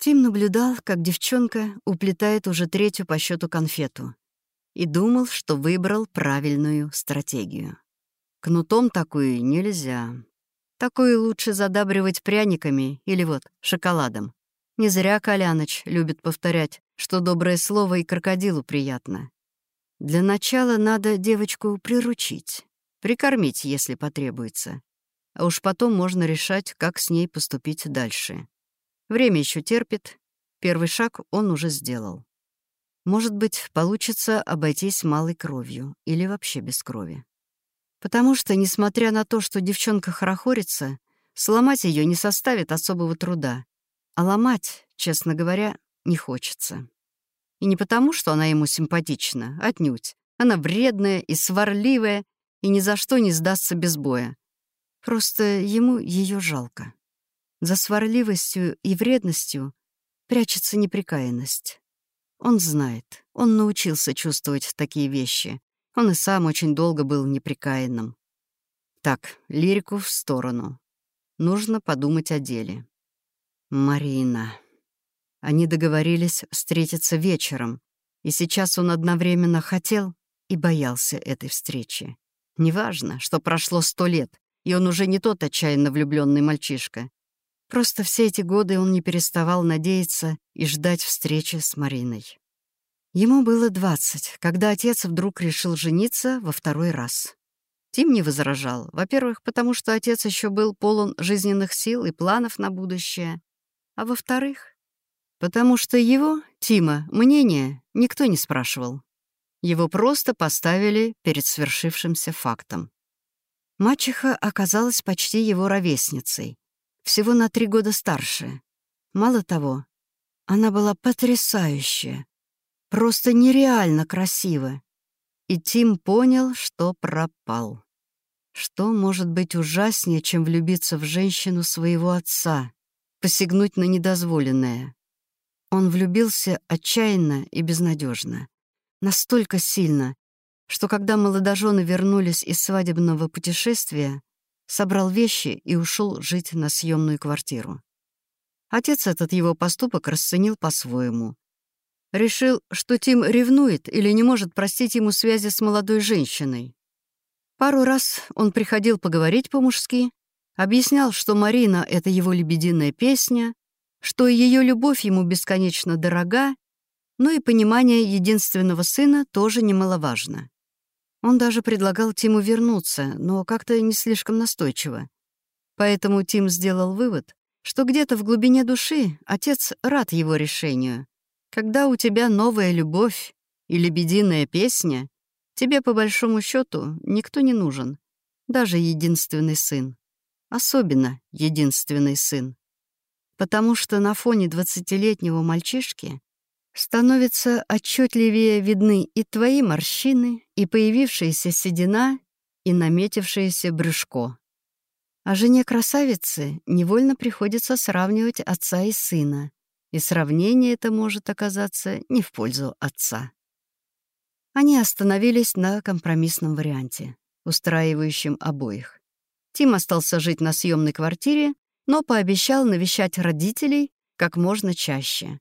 Тим наблюдал, как девчонка уплетает уже третью по счету конфету и думал, что выбрал правильную стратегию. Кнутом такую нельзя. Такую лучше задабривать пряниками или вот шоколадом. Не зря Коляныч любит повторять, что доброе слово и крокодилу приятно. Для начала надо девочку приручить, прикормить, если потребуется. А уж потом можно решать, как с ней поступить дальше. Время еще терпит. Первый шаг он уже сделал. Может быть, получится обойтись малой кровью или вообще без крови. Потому что, несмотря на то, что девчонка хорохорится, сломать ее не составит особого труда. А ломать, честно говоря, не хочется. И не потому, что она ему симпатична, отнюдь. Она вредная и сварливая, и ни за что не сдастся без боя. Просто ему ее жалко. За сварливостью и вредностью прячется неприкаянность. Он знает, он научился чувствовать такие вещи. Он и сам очень долго был неприкаянным. Так, лирику в сторону. Нужно подумать о деле. Марина. Они договорились встретиться вечером, и сейчас он одновременно хотел и боялся этой встречи. Неважно, что прошло сто лет, и он уже не тот отчаянно влюбленный мальчишка. Просто все эти годы он не переставал надеяться и ждать встречи с Мариной. Ему было двадцать, когда отец вдруг решил жениться во второй раз. Тим не возражал. Во-первых, потому что отец еще был полон жизненных сил и планов на будущее. А во-вторых, потому что его, Тима, мнение никто не спрашивал. Его просто поставили перед свершившимся фактом. Мачеха оказалась почти его ровесницей, всего на три года старше. Мало того, она была потрясающая, просто нереально красива. И Тим понял, что пропал. Что может быть ужаснее, чем влюбиться в женщину своего отца, посягнуть на недозволенное? Он влюбился отчаянно и безнадежно, настолько сильно, что когда молодожены вернулись из свадебного путешествия, собрал вещи и ушел жить на съемную квартиру. Отец этот его поступок расценил по-своему. Решил, что Тим ревнует или не может простить ему связи с молодой женщиной. Пару раз он приходил поговорить по-мужски, объяснял, что Марина — это его лебединая песня, что ее любовь ему бесконечно дорога, но и понимание единственного сына тоже немаловажно. Он даже предлагал Тиму вернуться, но как-то не слишком настойчиво. Поэтому Тим сделал вывод, что где-то в глубине души отец рад его решению. Когда у тебя новая любовь и лебединая песня, тебе, по большому счету никто не нужен, даже единственный сын. Особенно единственный сын. Потому что на фоне двадцатилетнего мальчишки становятся отчетливее видны и твои морщины, и появившаяся седина, и наметившееся брюшко. А жене красавицы невольно приходится сравнивать отца и сына, и сравнение это может оказаться не в пользу отца. Они остановились на компромиссном варианте, устраивающем обоих. Тим остался жить на съемной квартире, но пообещал навещать родителей как можно чаще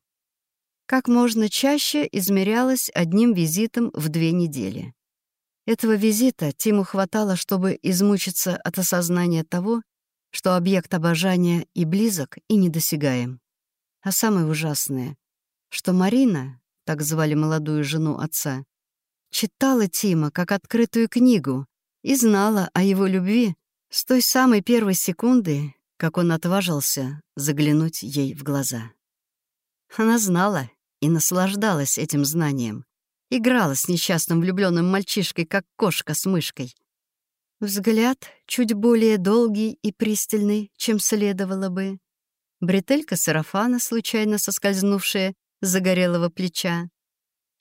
как можно чаще измерялось одним визитом в две недели. Этого визита Тиму хватало, чтобы измучиться от осознания того, что объект обожания и близок, и недосягаем. А самое ужасное, что Марина, так звали молодую жену отца, читала Тима как открытую книгу и знала о его любви с той самой первой секунды, как он отважился заглянуть ей в глаза. Она знала и наслаждалась этим знанием. Играла с несчастным влюбленным мальчишкой, как кошка с мышкой. Взгляд чуть более долгий и пристальный, чем следовало бы. Бретелька сарафана, случайно соскользнувшая с загорелого плеча.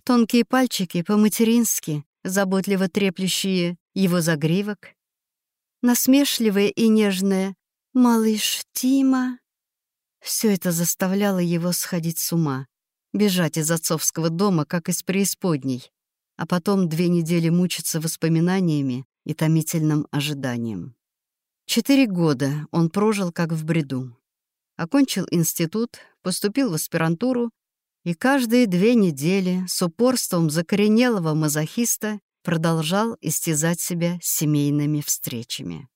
Тонкие пальчики по-матерински, заботливо треплющие его загривок. Насмешливая и нежная «Малыш Тима». Все это заставляло его сходить с ума бежать из отцовского дома, как из преисподней, а потом две недели мучиться воспоминаниями и томительным ожиданием. Четыре года он прожил как в бреду. Окончил институт, поступил в аспирантуру и каждые две недели с упорством закоренелого мазохиста продолжал истязать себя семейными встречами.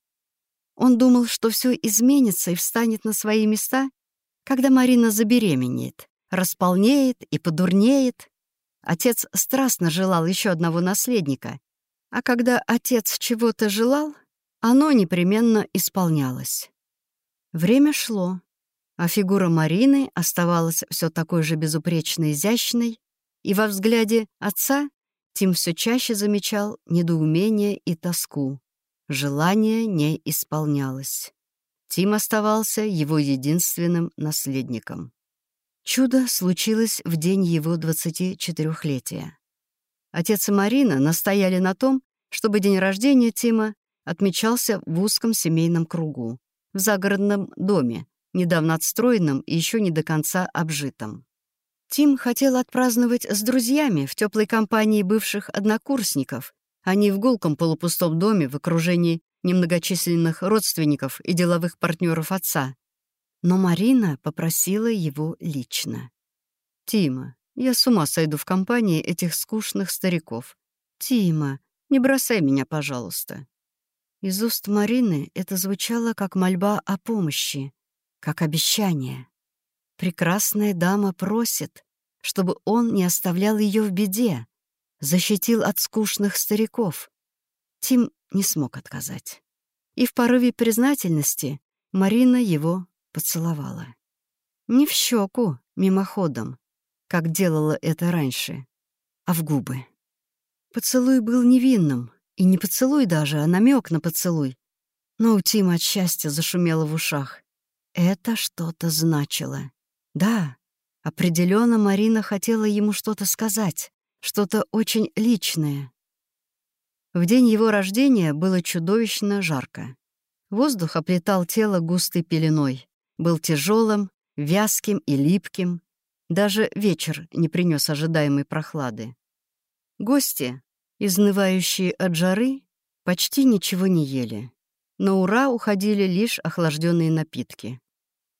Он думал, что все изменится и встанет на свои места, когда Марина забеременеет, располнеет и подурнеет. Отец страстно желал еще одного наследника, а когда отец чего-то желал, оно непременно исполнялось. Время шло, а фигура Марины оставалась все такой же безупречно изящной, и во взгляде отца Тим все чаще замечал недоумение и тоску. Желание не исполнялось. Тим оставался его единственным наследником. Чудо случилось в день его 24-летия. Отец и Марина настояли на том, чтобы день рождения Тима отмечался в узком семейном кругу, в загородном доме, недавно отстроенном и еще не до конца обжитом. Тим хотел отпраздновать с друзьями в теплой компании бывших однокурсников, а не в гулком полупустом доме в окружении немногочисленных родственников и деловых партнеров отца. Но Марина попросила его лично. «Тима, я с ума сойду в компании этих скучных стариков. Тима, не бросай меня, пожалуйста». Из уст Марины это звучало как мольба о помощи, как обещание. Прекрасная дама просит, чтобы он не оставлял ее в беде, защитил от скучных стариков. Тим не смог отказать. И в порыве признательности Марина его поцеловала. Не в щеку, мимоходом, как делала это раньше, а в губы. Поцелуй был невинным, и не поцелуй даже, а намек на поцелуй. Но у Тима от счастья зашумело в ушах. Это что-то значило. Да, определенно Марина хотела ему что-то сказать, что-то очень личное. В день его рождения было чудовищно жарко. Воздух оплетал тело густой пеленой, был тяжелым, вязким и липким. Даже вечер не принес ожидаемой прохлады. Гости, изнывающие от жары, почти ничего не ели. На ура уходили лишь охлажденные напитки.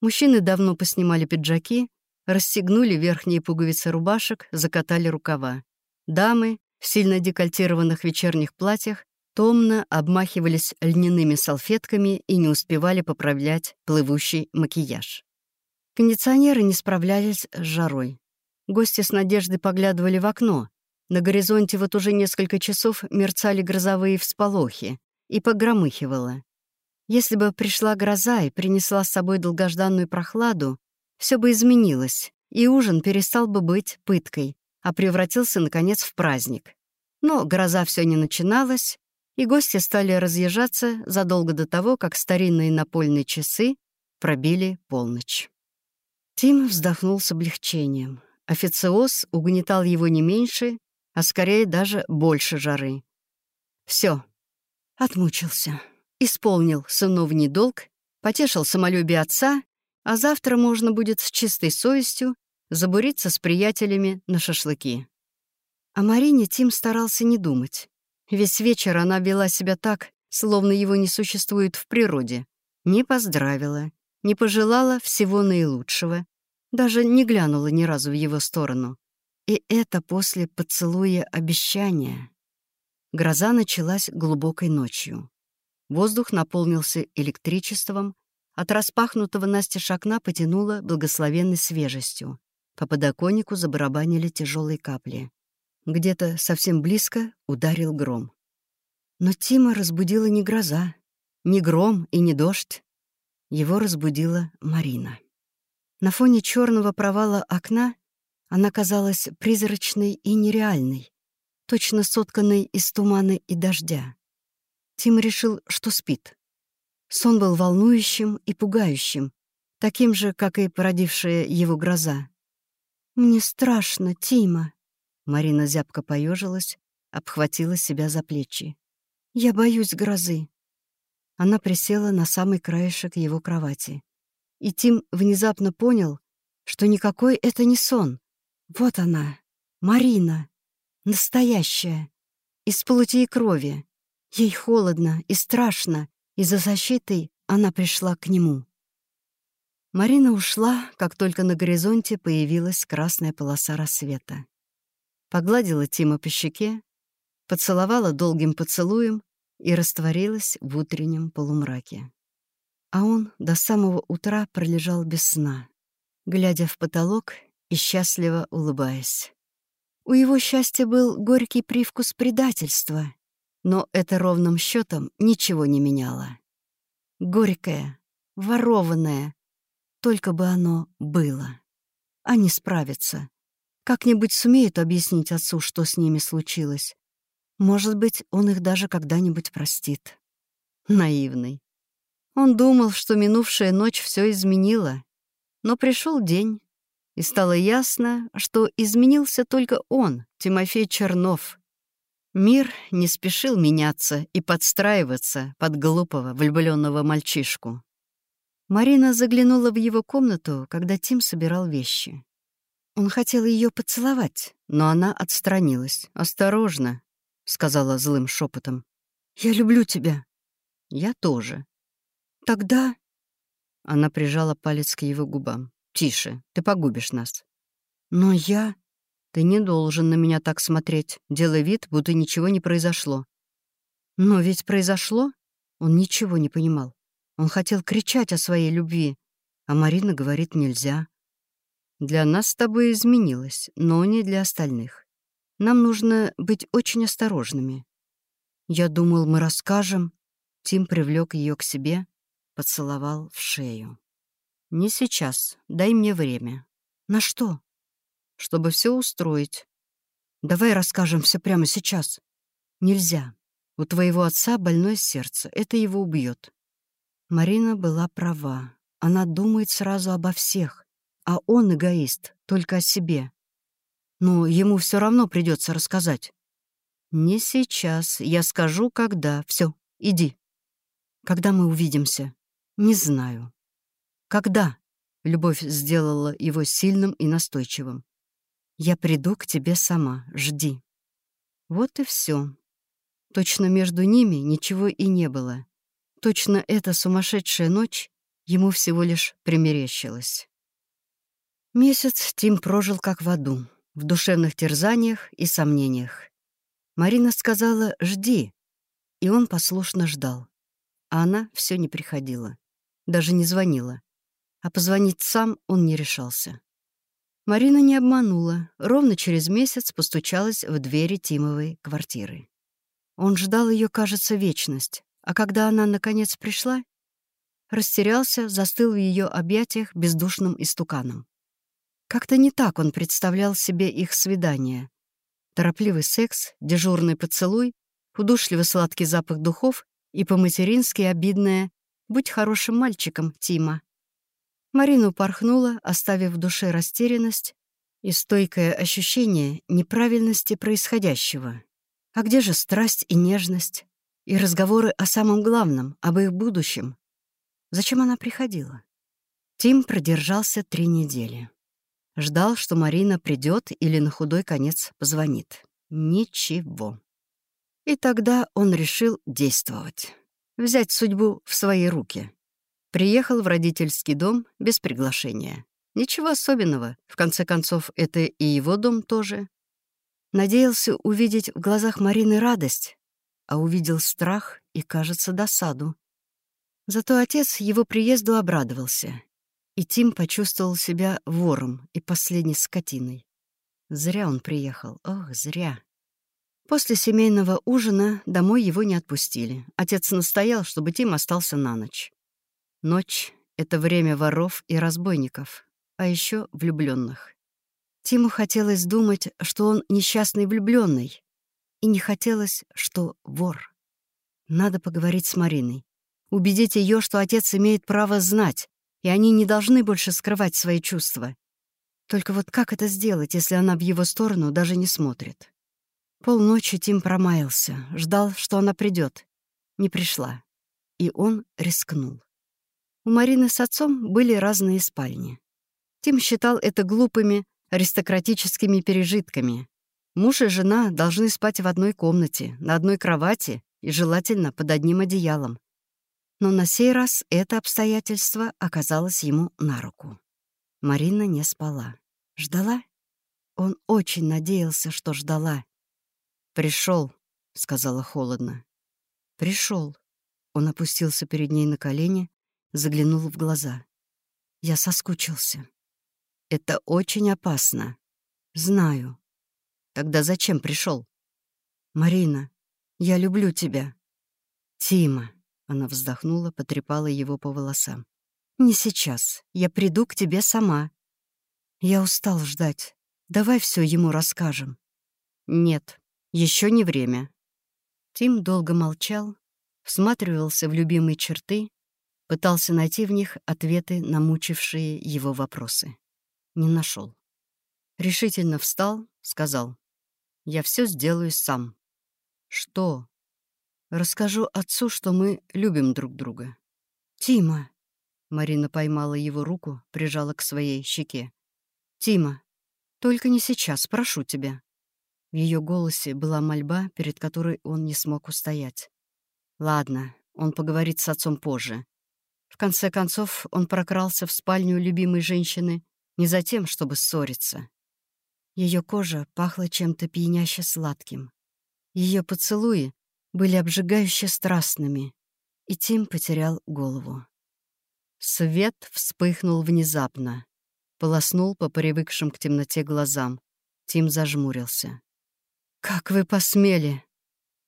Мужчины давно поснимали пиджаки, расстегнули верхние пуговицы рубашек, закатали рукава. Дамы в сильно декольтированных вечерних платьях томно обмахивались льняными салфетками и не успевали поправлять плывущий макияж. Кондиционеры не справлялись с жарой. Гости с надеждой поглядывали в окно. На горизонте вот уже несколько часов мерцали грозовые всполохи и погромыхивало. Если бы пришла гроза и принесла с собой долгожданную прохладу, все бы изменилось, и ужин перестал бы быть пыткой, а превратился, наконец, в праздник. Но гроза все не начиналась, и гости стали разъезжаться задолго до того, как старинные напольные часы пробили полночь. Тим вздохнул с облегчением. Официоз угнетал его не меньше, а скорее даже больше жары. Все, отмучился. Исполнил сыновний долг, потешил самолюбие отца, а завтра можно будет с чистой совестью забуриться с приятелями на шашлыки. О Марине Тим старался не думать. Весь вечер она вела себя так, словно его не существует в природе. Не поздравила, не пожелала всего наилучшего, даже не глянула ни разу в его сторону. И это после поцелуя обещания. Гроза началась глубокой ночью. Воздух наполнился электричеством, от распахнутого настежь окна потянуло благословенной свежестью. По подоконнику забарабанили тяжелые капли. Где-то совсем близко ударил гром. Но Тима разбудила не гроза, не гром и не дождь. Его разбудила Марина. На фоне черного провала окна она казалась призрачной и нереальной, точно сотканной из тумана и дождя. Тим решил, что спит. Сон был волнующим и пугающим, таким же, как и породившая его гроза. «Мне страшно, Тима!» Марина зябко поежилась, обхватила себя за плечи. «Я боюсь грозы». Она присела на самый краешек его кровати. И Тим внезапно понял, что никакой это не сон. Вот она, Марина, настоящая, из плоти и крови. Ей холодно и страшно, и за защитой она пришла к нему. Марина ушла, как только на горизонте появилась красная полоса рассвета. Погладила Тима по щеке, поцеловала долгим поцелуем и растворилась в утреннем полумраке. А он до самого утра пролежал без сна, глядя в потолок и счастливо улыбаясь. У его счастья был горький привкус предательства, но это ровным счетом ничего не меняло. Горькое, ворованное, только бы оно было. Они справятся. Как-нибудь сумеют объяснить отцу, что с ними случилось. Может быть, он их даже когда-нибудь простит. Наивный. Он думал, что минувшая ночь все изменила. Но пришел день, и стало ясно, что изменился только он, Тимофей Чернов. Мир не спешил меняться и подстраиваться под глупого, влюбленного мальчишку. Марина заглянула в его комнату, когда Тим собирал вещи. Он хотел ее поцеловать, но она отстранилась. «Осторожно», — сказала злым шепотом. «Я люблю тебя». «Я тоже». «Тогда...» Она прижала палец к его губам. «Тише, ты погубишь нас». «Но я...» «Ты не должен на меня так смотреть, делая вид, будто ничего не произошло». «Но ведь произошло?» Он ничего не понимал. Он хотел кричать о своей любви, а Марина говорит «нельзя». Для нас с тобой изменилось, но не для остальных. Нам нужно быть очень осторожными. Я думал, мы расскажем. Тим привлек ее к себе, поцеловал в шею. Не сейчас, дай мне время. На что? Чтобы все устроить. Давай расскажем все прямо сейчас. Нельзя. У твоего отца больное сердце, это его убьет. Марина была права. Она думает сразу обо всех, а он эгоист, только о себе. Но ему все равно придется рассказать. Не сейчас, я скажу, когда. Все, иди. Когда мы увидимся? Не знаю. Когда? Любовь сделала его сильным и настойчивым. Я приду к тебе сама, жди. Вот и все. Точно между ними ничего и не было. Точно эта сумасшедшая ночь ему всего лишь примерещилась. Месяц Тим прожил как в аду, в душевных терзаниях и сомнениях. Марина сказала «жди», и он послушно ждал. А она все не приходила, даже не звонила. А позвонить сам он не решался. Марина не обманула, ровно через месяц постучалась в двери Тимовой квартиры. Он ждал ее, кажется, вечность, а когда она, наконец, пришла, растерялся, застыл в ее объятиях бездушным истуканом. Как-то не так он представлял себе их свидание. Торопливый секс, дежурный поцелуй, удушливо сладкий запах духов и по-матерински обидное «Будь хорошим мальчиком, Тима». Марина упорхнула, оставив в душе растерянность и стойкое ощущение неправильности происходящего. А где же страсть и нежность? И разговоры о самом главном, об их будущем. Зачем она приходила? Тим продержался три недели. Ждал, что Марина придет или на худой конец позвонит. Ничего. И тогда он решил действовать. Взять судьбу в свои руки. Приехал в родительский дом без приглашения. Ничего особенного. В конце концов, это и его дом тоже. Надеялся увидеть в глазах Марины радость, а увидел страх и, кажется, досаду. Зато отец его приезду обрадовался, и Тим почувствовал себя вором и последней скотиной. Зря он приехал, ох, зря. После семейного ужина домой его не отпустили. Отец настоял, чтобы Тим остался на ночь. Ночь — это время воров и разбойников, а еще влюбленных. Тиму хотелось думать, что он несчастный влюбленный, и не хотелось, что вор. Надо поговорить с Мариной. Убедить ее, что отец имеет право знать, и они не должны больше скрывать свои чувства. Только вот как это сделать, если она в его сторону даже не смотрит? Полночи Тим промаялся, ждал, что она придет. Не пришла. И он рискнул. У Марины с отцом были разные спальни. Тим считал это глупыми, аристократическими пережитками, Муж и жена должны спать в одной комнате, на одной кровати и желательно под одним одеялом. Но на сей раз это обстоятельство оказалось ему на руку. Марина не спала. Ждала? Он очень надеялся, что ждала. Пришел, сказала холодно. Пришел. Он опустился перед ней на колени, заглянул в глаза. Я соскучился. Это очень опасно. Знаю. Тогда зачем пришел? Марина, я люблю тебя. Тима. Она вздохнула, потрепала его по волосам. «Не сейчас. Я приду к тебе сама. Я устал ждать. Давай все ему расскажем». «Нет, еще не время». Тим долго молчал, всматривался в любимые черты, пытался найти в них ответы на мучившие его вопросы. Не нашел. Решительно встал, сказал, «Я все сделаю сам». «Что?» Расскажу отцу, что мы любим друг друга. Тима. Марина поймала его руку, прижала к своей щеке. Тима, только не сейчас, прошу тебя. В ее голосе была мольба, перед которой он не смог устоять. Ладно, он поговорит с отцом позже. В конце концов, он прокрался в спальню любимой женщины не за тем, чтобы ссориться. Ее кожа пахла чем-то пьяняще сладким. Ее поцелуи были обжигающе страстными, и Тим потерял голову. Свет вспыхнул внезапно, полоснул по привыкшим к темноте глазам. Тим зажмурился. «Как вы посмели?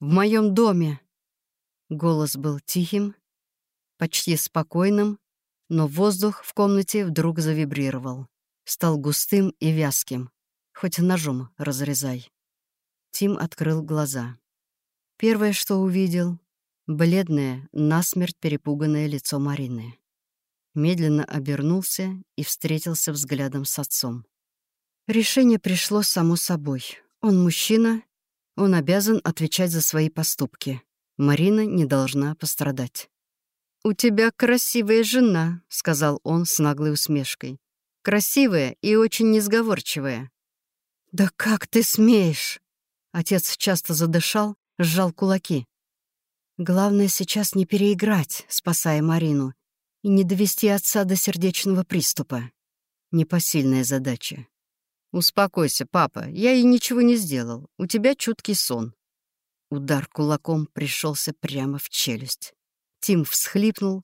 В моем доме!» Голос был тихим, почти спокойным, но воздух в комнате вдруг завибрировал, стал густым и вязким, хоть ножом разрезай. Тим открыл глаза. Первое, что увидел — бледное, насмерть перепуганное лицо Марины. Медленно обернулся и встретился взглядом с отцом. Решение пришло само собой. Он мужчина, он обязан отвечать за свои поступки. Марина не должна пострадать. «У тебя красивая жена», — сказал он с наглой усмешкой. «Красивая и очень несговорчивая». «Да как ты смеешь?» Отец часто задышал, сжал кулаки. Главное сейчас не переиграть, спасая Марину, и не довести отца до сердечного приступа. Непосильная задача. «Успокойся, папа, я ей ничего не сделал. У тебя чуткий сон». Удар кулаком пришелся прямо в челюсть. Тим всхлипнул,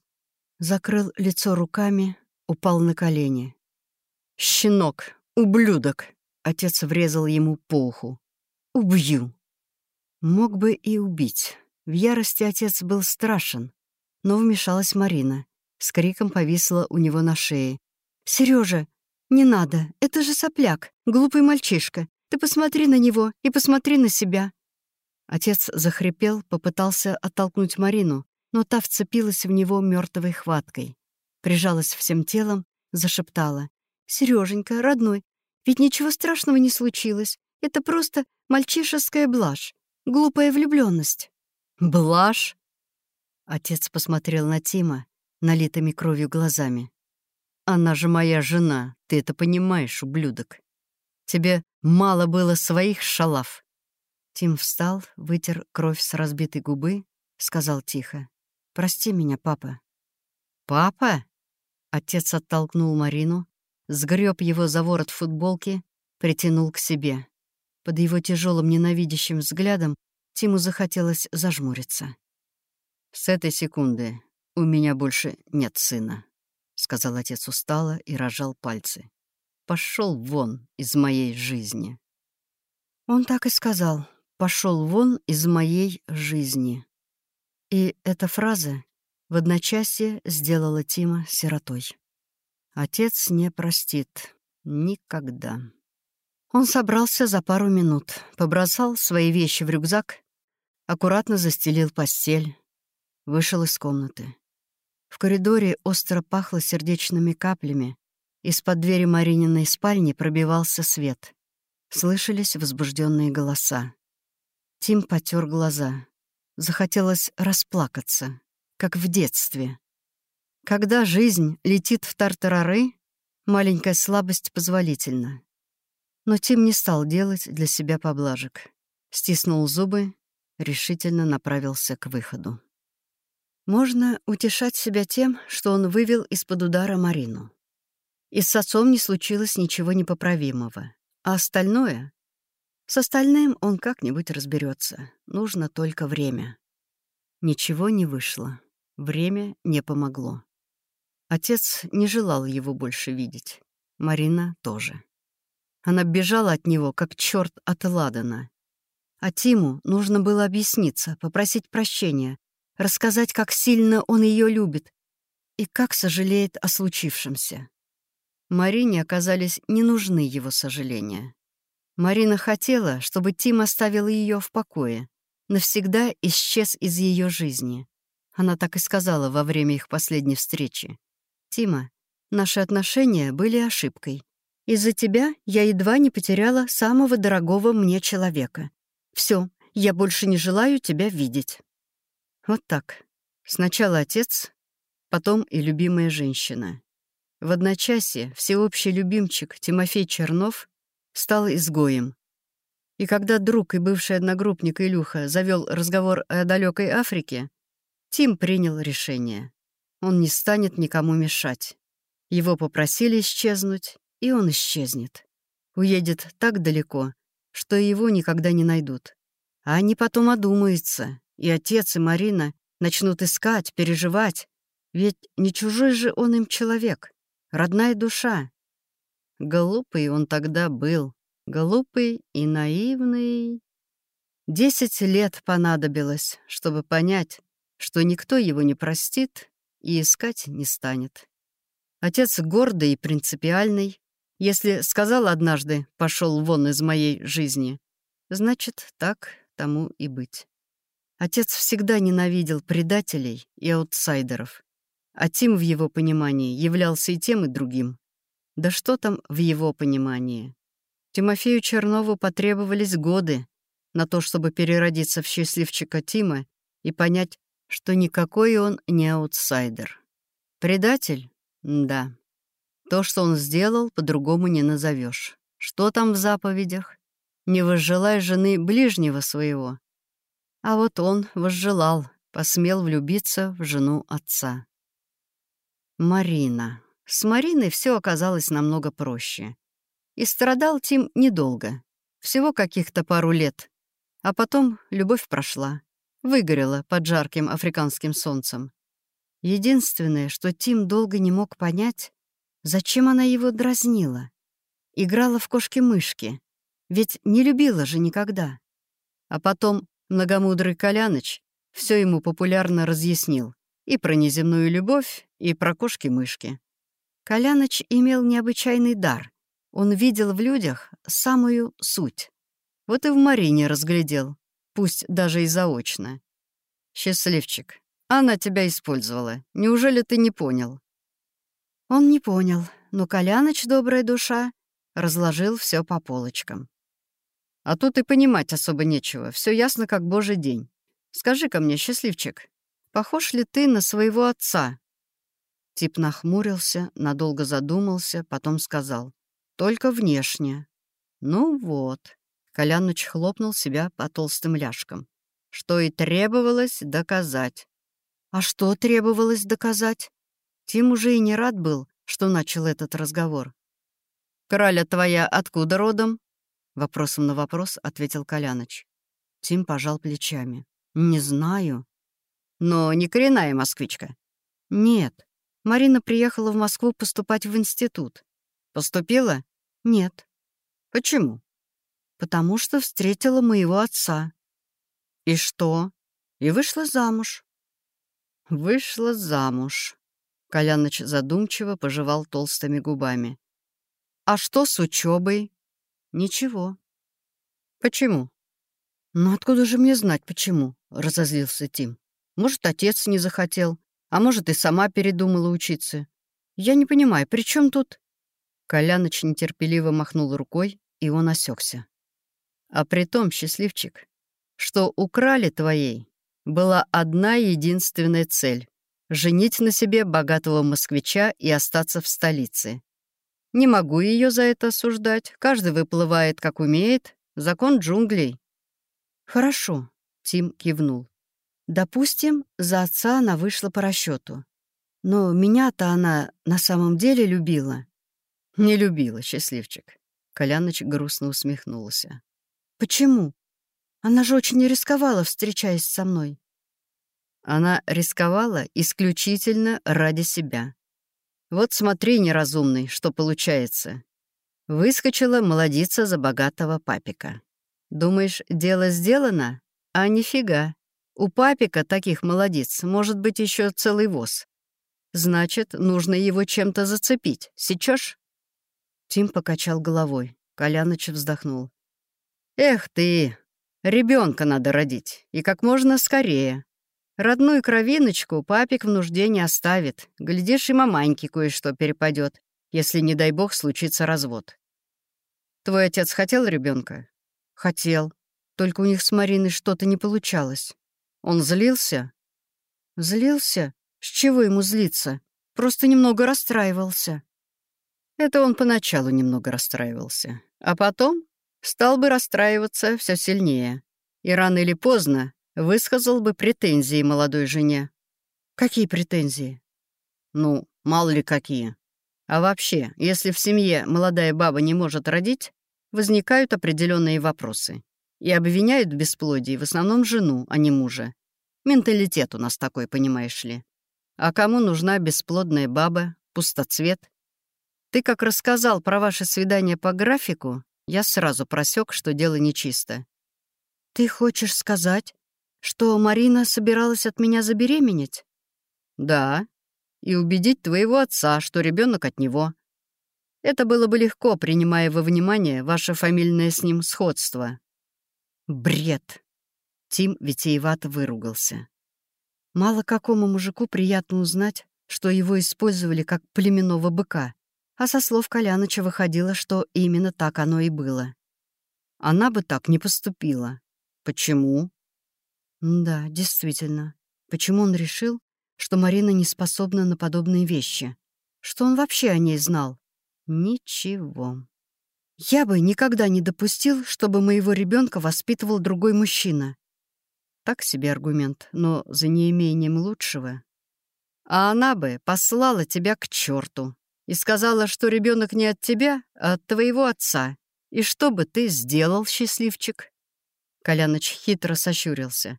закрыл лицо руками, упал на колени. «Щенок! Ублюдок!» — отец врезал ему по уху. «Убью!» Мог бы и убить. В ярости отец был страшен. Но вмешалась Марина. С криком повисла у него на шее. Сережа, не надо, это же сопляк, глупый мальчишка. Ты посмотри на него и посмотри на себя». Отец захрипел, попытался оттолкнуть Марину, но та вцепилась в него мертвой хваткой. Прижалась всем телом, зашептала. «Сереженька, родной, ведь ничего страшного не случилось. Это просто мальчишеская блажь. Глупая влюбленность. Блажь? Отец посмотрел на Тима налитыми кровью глазами. Она же моя жена, ты это понимаешь, ублюдок. Тебе мало было своих шалав. Тим встал, вытер кровь с разбитой губы, сказал тихо. «Прости меня, папа». «Папа?» Отец оттолкнул Марину, сгреб его за ворот футболки, притянул к себе. Под его тяжелым ненавидящим взглядом Тиму захотелось зажмуриться. «С этой секунды у меня больше нет сына», — сказал отец устало и разжал пальцы. Пошел вон из моей жизни». Он так и сказал. Пошел вон из моей жизни». И эта фраза в одночасье сделала Тима сиротой. Отец не простит. Никогда. Он собрался за пару минут, побросал свои вещи в рюкзак, аккуратно застелил постель, вышел из комнаты. В коридоре остро пахло сердечными каплями. Из-под двери Марининой спальни пробивался свет. Слышались возбужденные голоса. Тим потер глаза. Захотелось расплакаться, как в детстве. Когда жизнь летит в тартарары, маленькая слабость позволительна. Но Тим не стал делать для себя поблажек. Стиснул зубы, решительно направился к выходу. Можно утешать себя тем, что он вывел из-под удара Марину. И с отцом не случилось ничего непоправимого. А остальное? С остальным он как-нибудь разберется. Нужно только время. Ничего не вышло. Время не помогло. Отец не желал его больше видеть. Марина тоже. Она бежала от него, как черт от Ладана. А Тиму нужно было объясниться, попросить прощения, рассказать, как сильно он ее любит и как сожалеет о случившемся. Марине оказались не нужны его сожаления. Марина хотела, чтобы Тим оставил ее в покое, навсегда исчез из ее жизни. Она так и сказала во время их последней встречи. «Тима, наши отношения были ошибкой. Из-за тебя я едва не потеряла самого дорогого мне человека. Все, я больше не желаю тебя видеть». Вот так. Сначала отец, потом и любимая женщина. В одночасье всеобщий любимчик Тимофей Чернов стал изгоем, и когда друг и бывший одногруппник Илюха завел разговор о далекой Африке, Тим принял решение. Он не станет никому мешать. Его попросили исчезнуть, и он исчезнет. Уедет так далеко, что его никогда не найдут. А они потом одумаются, и отец, и Марина начнут искать, переживать. Ведь не чужой же он им человек, родная душа. Глупый он тогда был, Глупый и наивный. Десять лет понадобилось, чтобы понять, что никто его не простит и искать не станет. Отец гордый и принципиальный. Если сказал однажды «пошел вон из моей жизни», значит, так тому и быть. Отец всегда ненавидел предателей и аутсайдеров. А Тим в его понимании являлся и тем, и другим. Да что там в его понимании? Тимофею Чернову потребовались годы на то, чтобы переродиться в счастливчика Тима и понять, что никакой он не аутсайдер. Предатель? Да. То, что он сделал, по-другому не назовешь. Что там в заповедях? Не возжелай жены ближнего своего. А вот он возжелал, посмел влюбиться в жену отца. Марина. С Мариной все оказалось намного проще. И страдал Тим недолго, всего каких-то пару лет. А потом любовь прошла, выгорела под жарким африканским солнцем. Единственное, что Тим долго не мог понять, зачем она его дразнила. Играла в кошки-мышки, ведь не любила же никогда. А потом многомудрый Коляныч все ему популярно разъяснил и про неземную любовь, и про кошки-мышки. Коляныч имел необычайный дар он видел в людях самую суть. Вот и в Марине разглядел, пусть даже и заочно. «Счастливчик, она тебя использовала. Неужели ты не понял?» Он не понял, но Коляныч, добрая душа, разложил все по полочкам. «А тут и понимать особо нечего, все ясно, как божий день. Скажи-ка мне, счастливчик, похож ли ты на своего отца?» Тип нахмурился, надолго задумался, потом сказал. Только внешне. Ну вот. Коляныч хлопнул себя по толстым ляжкам. Что и требовалось доказать. А что требовалось доказать? Тим уже и не рад был, что начал этот разговор. «Краля твоя откуда родом?» Вопросом на вопрос ответил Коляныч. Тим пожал плечами. «Не знаю». «Но не коренная москвичка?» «Нет. Марина приехала в Москву поступать в институт». «Поступила?» «Нет». «Почему?» «Потому что встретила моего отца». «И что?» «И вышла замуж». «Вышла замуж». Коляныч задумчиво пожевал толстыми губами. «А что с учебой? «Ничего». «Почему?» «Ну откуда же мне знать, почему?» — разозлился Тим. «Может, отец не захотел, а может, и сама передумала учиться. Я не понимаю, при чем тут...» Коляныч нетерпеливо махнул рукой, и он осекся. А при том, счастливчик, что украли твоей была одна единственная цель — женить на себе богатого москвича и остаться в столице. Не могу ее за это осуждать, каждый выплывает, как умеет, закон джунглей. «Хорошо», — Тим кивнул. Допустим, за отца она вышла по расчету. Но меня-то она на самом деле любила. Не любила, счастливчик. Коляныч грустно усмехнулся. Почему? Она же очень рисковала, встречаясь со мной. Она рисковала исключительно ради себя. Вот смотри, неразумный, что получается. Выскочила молодица за богатого папика. Думаешь, дело сделано? А нифига. У папика таких молодиц может быть еще целый воз. Значит, нужно его чем-то зацепить. Сечешь? Тим покачал головой. Коляныч вздохнул. «Эх ты! Ребенка надо родить, и как можно скорее. Родную кровиночку папик в нужде не оставит. Глядишь, и маманьке кое-что перепадет, если, не дай бог, случится развод. Твой отец хотел ребенка? Хотел. Только у них с Мариной что-то не получалось. Он злился? Злился? С чего ему злиться? Просто немного расстраивался. Это он поначалу немного расстраивался. А потом стал бы расстраиваться все сильнее. И рано или поздно высказал бы претензии молодой жене. Какие претензии? Ну, мало ли какие. А вообще, если в семье молодая баба не может родить, возникают определенные вопросы. И обвиняют в бесплодии в основном жену, а не мужа. Менталитет у нас такой, понимаешь ли. А кому нужна бесплодная баба, пустоцвет? Ты как рассказал про ваше свидание по графику, я сразу просек, что дело нечисто. Ты хочешь сказать, что Марина собиралась от меня забеременеть? Да. И убедить твоего отца, что ребенок от него. Это было бы легко, принимая во внимание ваше фамильное с ним сходство. Бред. Тим витиевато выругался. Мало какому мужику приятно узнать, что его использовали как племенного быка, а со слов Коляныча выходило, что именно так оно и было. Она бы так не поступила. Почему? Да, действительно. Почему он решил, что Марина не способна на подобные вещи? Что он вообще о ней знал? Ничего. Я бы никогда не допустил, чтобы моего ребенка воспитывал другой мужчина. Так себе аргумент, но за неимением лучшего. А она бы послала тебя к черту и сказала, что ребенок не от тебя, а от твоего отца. И что бы ты сделал, счастливчик? Коляныч хитро сощурился.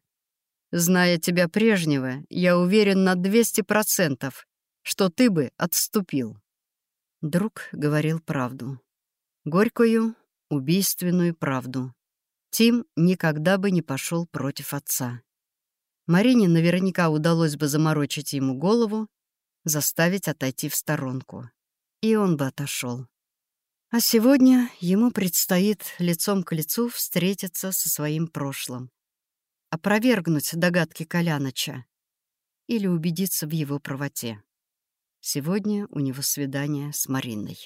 Зная тебя прежнего, я уверен на 200%, что ты бы отступил. Друг говорил правду. Горькую, убийственную правду. Тим никогда бы не пошел против отца. Марине наверняка удалось бы заморочить ему голову, заставить отойти в сторонку. И он бы отошел. А сегодня ему предстоит лицом к лицу встретиться со своим прошлым опровергнуть догадки Коляныча или убедиться в его правоте. Сегодня у него свидание с Мариной.